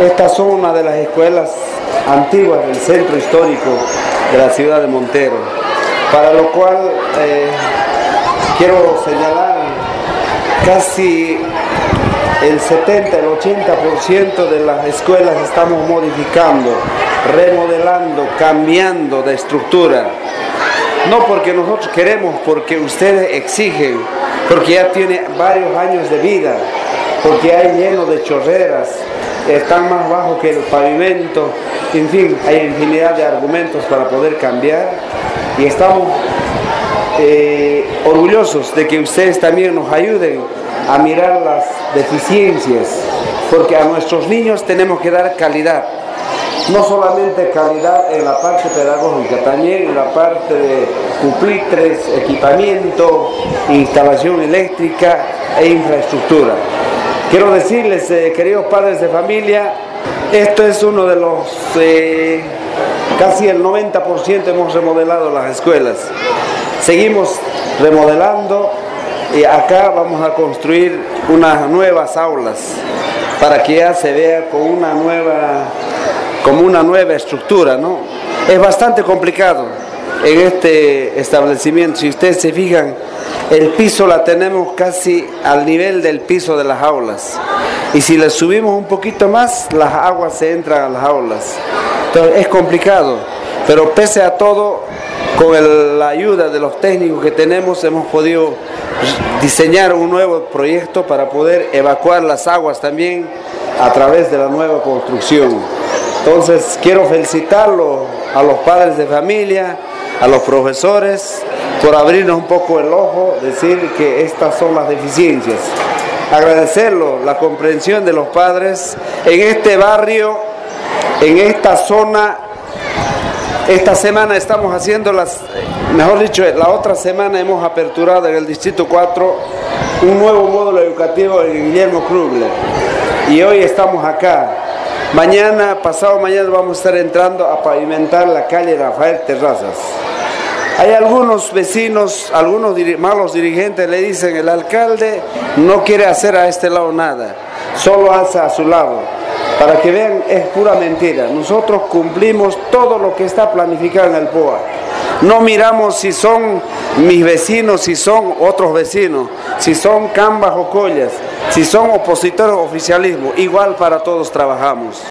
Estas son una de las escuelas antiguas del centro histórico de la ciudad de Montero, para lo cual eh, quiero señalar casi el 70, el 80% de las escuelas estamos modificando, remodelando, cambiando de estructura. No porque nosotros queremos, porque ustedes exigen, porque ya tiene varios años de vida, porque hay lleno de chorreras, están más bajos que el pavimento, en fin, hay infinidad de argumentos para poder cambiar y estamos eh, orgullosos de que ustedes también nos ayuden a mirar las deficiencias, porque a nuestros niños tenemos que dar calidad, no solamente calidad en la parte pedagógica, también en la parte de pupitres, equipamiento, instalación eléctrica e infraestructura. Quiero decirles, eh, queridos padres de familia, esto es uno de los, eh, casi el 90% hemos remodelado las escuelas. Seguimos remodelando y acá vamos a construir unas nuevas aulas para que ya se vea con una nueva, como una nueva estructura, ¿no? Es bastante complicado en este establecimiento. Si ustedes se fijan, el piso la tenemos casi al nivel del piso de las aulas. Y si le subimos un poquito más, las aguas se entran a las aulas. Entonces es complicado. Pero pese a todo, con la ayuda de los técnicos que tenemos, hemos podido diseñar un nuevo proyecto para poder evacuar las aguas también a través de la nueva construcción. Entonces quiero felicitarlo a los padres de familia, a los profesores, por abrirnos un poco el ojo, decir que estas son las deficiencias. Agradecerlo, la comprensión de los padres en este barrio, en esta zona. Esta semana estamos haciendo las, mejor dicho, la otra semana hemos aperturado en el Distrito 4 un nuevo módulo educativo en Guillermo Krugler. Y hoy estamos acá. Mañana, pasado mañana, vamos a estar entrando a pavimentar la calle Rafael Terrazas. Hay algunos vecinos, algunos malos dirigentes le dicen, el alcalde no quiere hacer a este lado nada, solo hace a su lado. Para que vean, es pura mentira. Nosotros cumplimos todo lo que está planificado en el POA. No miramos si son mis vecinos, si son otros vecinos, si son cambas o collas, si son opositores o oficialismo. Igual para todos trabajamos.